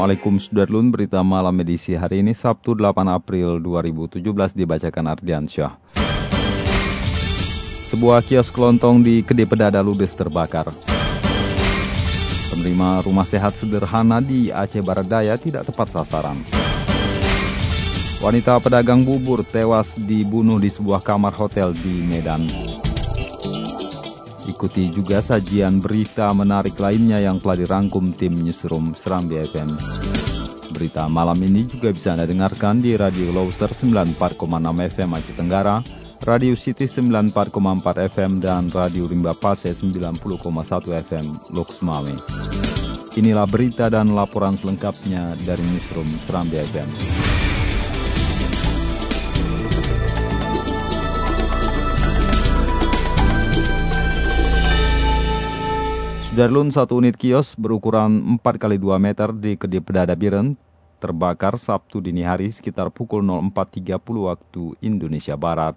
Assalamualaikum Sudarlun, berita malam edisi hari ini Sabtu 8 April 2017 dibacakan Ardiansyah. Sebuah kios kelontong di Kede Pedada Ludes terbakar. Penerima rumah sehat sederhana di Aceh Barat Daya tidak tepat sasaran. Wanita pedagang bubur tewas dibunuh di sebuah kamar hotel di Medan. Ikuti juga sajian berita menarik lainnya yang telah dirangkum tim Newsroom Serambi FM. Berita malam ini juga bisa Anda dengarkan di Radio Lobster 94,6 FM Aceh Tenggara, Radio City 94,4 FM, dan Radio Rimba Pase 90,1 FM Lux Mame. Inilah berita dan laporan selengkapnya dari Newsroom Serambi FM. Sudarlun satu unit kios berukuran 4 x 2 meter di Kedip Pedada Biren terbakar Sabtu dini hari sekitar pukul 04.30 waktu Indonesia Barat.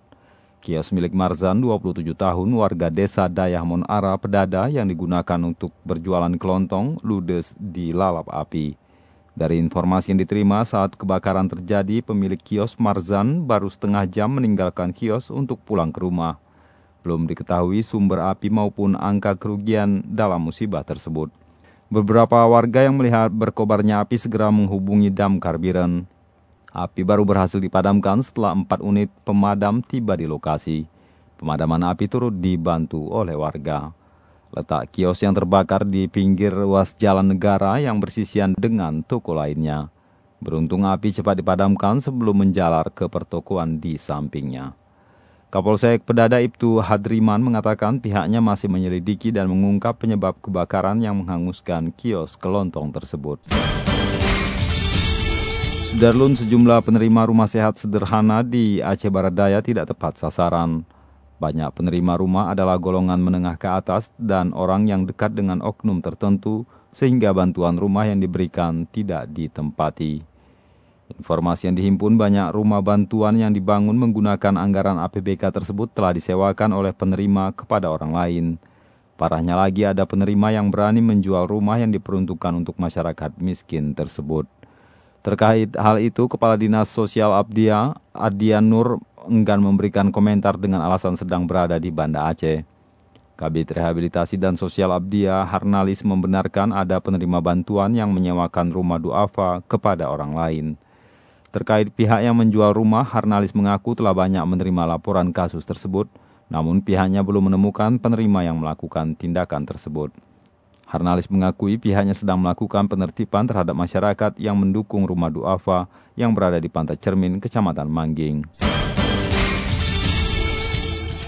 Kios milik Marzan 27 tahun warga desa Dayah Monara Pedada yang digunakan untuk berjualan kelontong ludes di lalap api. Dari informasi yang diterima saat kebakaran terjadi, pemilik kios Marzan baru setengah jam meninggalkan kios untuk pulang ke rumah. Belum diketahui sumber api maupun angka kerugian dalam musibah tersebut. Beberapa warga yang melihat berkobarnya api segera menghubungi damkar Biren. Api baru berhasil dipadamkan setelah empat unit pemadam tiba di lokasi. Pemadaman api turut dibantu oleh warga. Letak kios yang terbakar di pinggir ruas jalan negara yang bersisian dengan toko lainnya. Beruntung api cepat dipadamkan sebelum menjalar ke pertokoan di sampingnya. Kapolsek Pedada Ibtu Hadriman mengatakan pihaknya masih menyelidiki dan mengungkap penyebab kebakaran yang menghanguskan kios kelontong tersebut. Sudarlun sejumlah penerima rumah sehat sederhana di Aceh Barat Daya tidak tepat sasaran. Banyak penerima rumah adalah golongan menengah ke atas dan orang yang dekat dengan oknum tertentu sehingga bantuan rumah yang diberikan tidak ditempati. Informasi yang dihimpun banyak rumah bantuan yang dibangun menggunakan anggaran APBK tersebut telah disewakan oleh penerima kepada orang lain. Parahnya lagi ada penerima yang berani menjual rumah yang diperuntukkan untuk masyarakat miskin tersebut. Terkait hal itu, Kepala Dinas Sosial Abdia, Adian Nur, enggan memberikan komentar dengan alasan sedang berada di Banda Aceh. Kabit Rehabilitasi dan Sosial Abdia, Harnalis membenarkan ada penerima bantuan yang menyewakan rumah duafa kepada orang lain. Terkait pihak yang menjual rumah, Harnalis mengaku telah banyak menerima laporan kasus tersebut, namun pihaknya belum menemukan penerima yang melakukan tindakan tersebut. Harnalis mengakui pihaknya sedang melakukan penertiban terhadap masyarakat yang mendukung rumah duafa yang berada di Pantai Cermin, Kecamatan Mangging.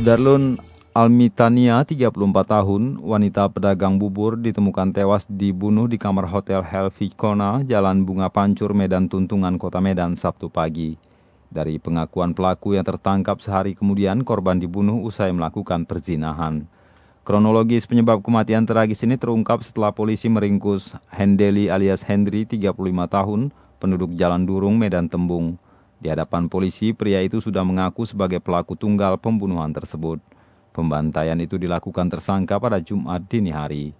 Darlun Almitania, 34 tahun, wanita pedagang bubur ditemukan tewas dibunuh di kamar hotel Helvi Kona, Jalan Bunga Pancur, Medan Tuntungan, Kota Medan, Sabtu pagi. Dari pengakuan pelaku yang tertangkap sehari kemudian, korban dibunuh usai melakukan perzinahan. Kronologis penyebab kematian tragis ini terungkap setelah polisi meringkus Hendeli alias Hendri, 35 tahun, penduduk Jalan Durung, Medan Tembung. Di hadapan polisi, pria itu sudah mengaku sebagai pelaku tunggal pembunuhan tersebut. Pembantaian itu dilakukan tersangka pada Jumat dini hari.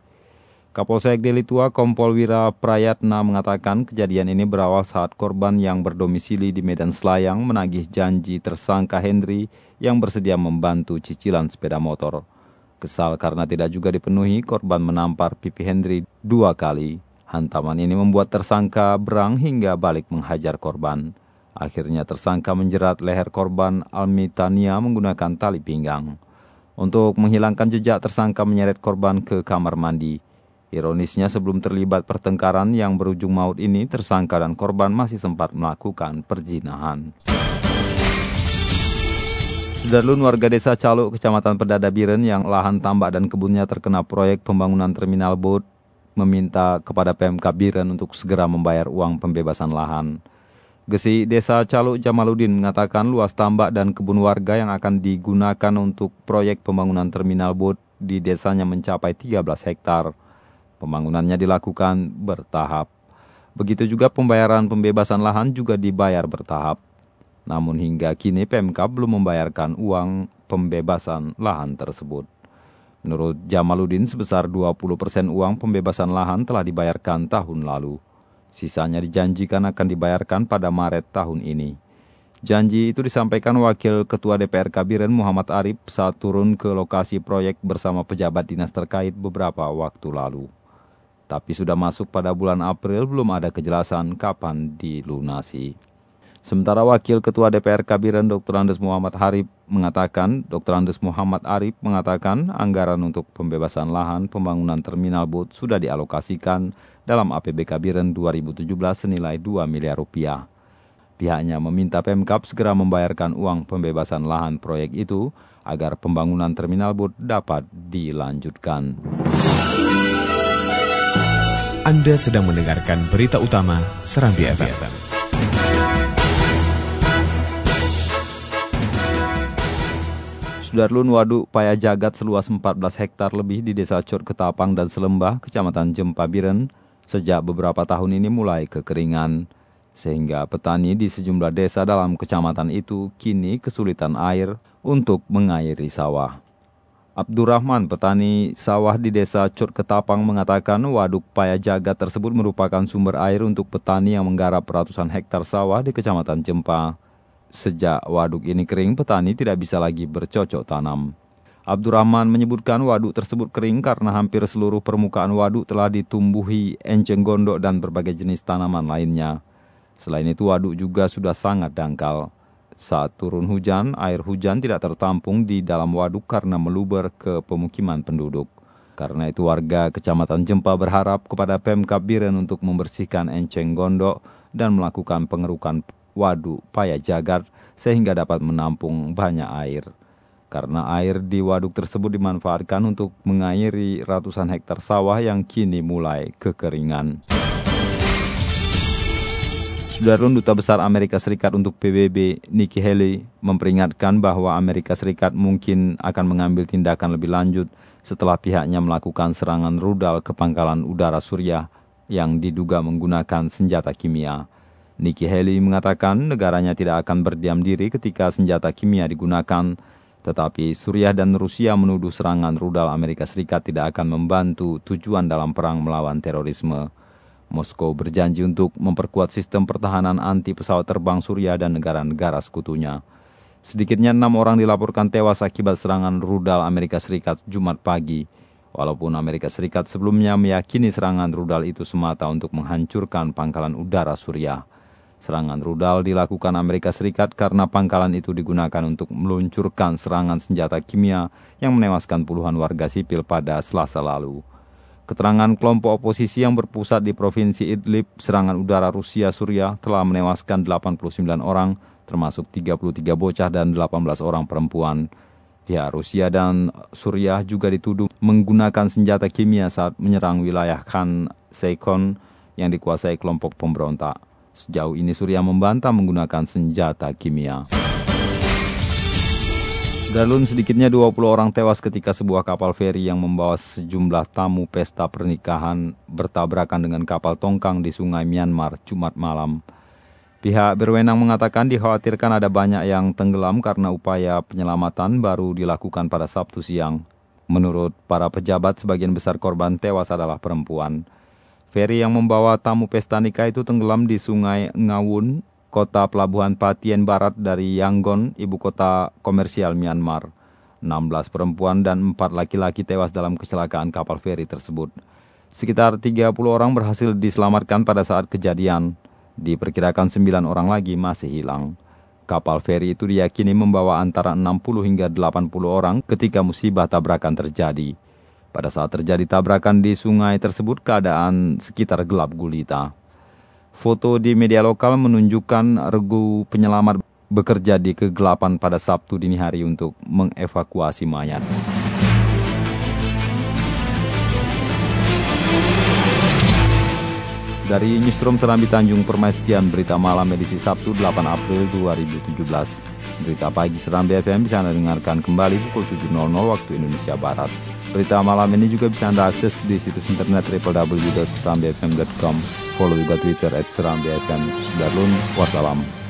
Kapolsek Deli Tua Kompol Wira Prayatna mengatakan kejadian ini berawal saat korban yang berdomisili di Medan Selayang menagih janji tersangka Henry yang bersedia membantu cicilan sepeda motor. Kesal karena tidak juga dipenuhi, korban menampar pipi Henry dua kali. Hantaman ini membuat tersangka berang hingga balik menghajar korban. Akhirnya tersangka menjerat leher korban Almitania menggunakan tali pinggang. Untuk menghilangkan jejak tersangka menyeret korban ke kamar mandi. Ironisnya sebelum terlibat pertengkaran yang berujung maut ini, tersangka dan korban masih sempat melakukan perzinahan. Sudarlun warga desa Caluk, kecamatan Pedada Biren yang lahan tambak dan kebunnya terkena proyek pembangunan terminal boat meminta kepada PMK Biren untuk segera membayar uang pembebasan lahan. Gesi Desa Caluk Jamaludin mengatakan luas tambak dan kebun warga yang akan digunakan untuk proyek pembangunan terminal boat di desanya mencapai 13 hektar. Pembangunannya dilakukan bertahap. Begitu juga pembayaran pembebasan lahan juga dibayar bertahap. Namun hingga kini PMK belum membayarkan uang pembebasan lahan tersebut. Menurut Jamaluddin sebesar 20% uang pembebasan lahan telah dibayarkan tahun lalu. Sisanya dijanjikan akan dibayarkan pada Maret tahun ini. Janji itu disampaikan Wakil Ketua DPR Kabiren Muhammad Arif saat turun ke lokasi proyek bersama pejabat dinas terkait beberapa waktu lalu. Tapi sudah masuk pada bulan April belum ada kejelasan kapan dilunasi. Sementara Wakil Ketua DPR Kabiran Dr. Andes Muhammad Harib mengatakan, Dr. Andes Muhammad Arif mengatakan anggaran untuk pembebasan lahan pembangunan terminal boat sudah dialokasikan dalam APB Kabiran 2017 senilai 2 miliar rupiah. Pihaknya meminta Pemkap segera membayarkan uang pembebasan lahan proyek itu agar pembangunan terminal boat dapat dilanjutkan. Anda sedang mendengarkan berita utama Serambi FM. Sudarlun Waduk Paya Jagat seluas 14 hektar lebih di Desa Cot Ketapang dan Selembah, Kecamatan Jempa Biren, sejak beberapa tahun ini mulai kekeringan. Sehingga petani di sejumlah desa dalam kecamatan itu kini kesulitan air untuk mengairi sawah. Abdurrahman, petani sawah di desa Cot Ketapang mengatakan waduk Paya Jagat tersebut merupakan sumber air untuk petani yang menggarap ratusan hektar sawah di Kecamatan Jempa. Sejak waduk ini kering, petani tidak bisa lagi bercocok tanam. Abdurrahman menyebutkan waduk tersebut kering karena hampir seluruh permukaan waduk telah ditumbuhi enceng gondok dan berbagai jenis tanaman lainnya. Selain itu waduk juga sudah sangat dangkal. Saat turun hujan, air hujan tidak tertampung di dalam waduk karena meluber ke pemukiman penduduk. Karena itu warga Kecamatan Jempa berharap kepada Pemkab Biren untuk membersihkan enceng gondok dan melakukan pengerukan waduk paya jagar sehingga dapat menampung banyak air. Karena air di waduk tersebut dimanfaatkan untuk mengairi ratusan hektar sawah yang kini mulai kekeringan. Sudarun Duta Besar Amerika Serikat untuk PBB, Nikki Haley, memperingatkan bahwa Amerika Serikat mungkin akan mengambil tindakan lebih lanjut setelah pihaknya melakukan serangan rudal ke pangkalan udara Suriah yang diduga menggunakan senjata kimia. Nikki Haley mengatakan negaranya tidak akan berdiam diri ketika senjata kimia digunakan, tetapi Suriah dan Rusia menuduh serangan rudal Amerika Serikat tidak akan membantu tujuan dalam perang melawan terorisme. Moskow berjanji untuk memperkuat sistem pertahanan anti pesawat terbang Suriah dan negara-negara sekutunya. Sedikitnya enam orang dilaporkan tewas akibat serangan rudal Amerika Serikat Jumat pagi, walaupun Amerika Serikat sebelumnya meyakini serangan rudal itu semata untuk menghancurkan pangkalan udara Suriah. Serangan rudal dilakukan Amerika Serikat karena pangkalan itu digunakan untuk meluncurkan serangan senjata kimia yang menewaskan puluhan warga sipil pada selasa lalu. Keterangan kelompok oposisi yang berpusat di Provinsi Idlib, serangan udara Rusia Suriah telah menewaskan 89 orang, termasuk 33 bocah dan 18 orang perempuan. Pihak Rusia dan Suriah juga dituduh menggunakan senjata kimia saat menyerang wilayah Khan Seikon yang dikuasai kelompok pemberontak. Sejauh ini Surya membantah menggunakan senjata kimia. Dalun sedikitnya 20 orang tewas ketika sebuah kapal feri yang membawa sejumlah tamu pesta pernikahan bertabrakan dengan kapal tongkang di sungai Myanmar Jumat malam. Pihak berwenang mengatakan dikhawatirkan ada banyak yang tenggelam karena upaya penyelamatan baru dilakukan pada Sabtu siang. Menurut para pejabat, sebagian besar korban tewas adalah perempuan. Feri yang membawa tamu pesta nikah itu tenggelam di sungai Ngawun, kota pelabuhan Patien Barat dari Yangon, ibu kota komersial Myanmar. 16 perempuan dan 4 laki-laki tewas dalam kecelakaan kapal feri tersebut. Sekitar 30 orang berhasil diselamatkan pada saat kejadian. Diperkirakan 9 orang lagi masih hilang. Kapal feri itu diyakini membawa antara 60 hingga 80 orang ketika musibah tabrakan terjadi. Pada saat terjadi tabrakan di sungai tersebut, keadaan sekitar gelap gulita. Foto di media lokal menunjukkan regu penyelamat bekerja di kegelapan pada Sabtu dini hari untuk mengevakuasi mayat. Dari Newsroom Serambi Tanjung Permai sekian berita malam edisi Sabtu 8 April 2017. Berita pagi Serambi FM bisa Anda dengarkan kembali pukul 7.00 waktu Indonesia Barat. Berita malam ini juga bisa Anda akses di situs internet www.serambifm.com. Follow juga Twitter at Serambi FM. Darlun, wassalam.